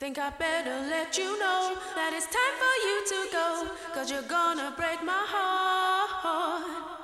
Think I better let you know that it's time for you to go. Cause you're gonna break my heart.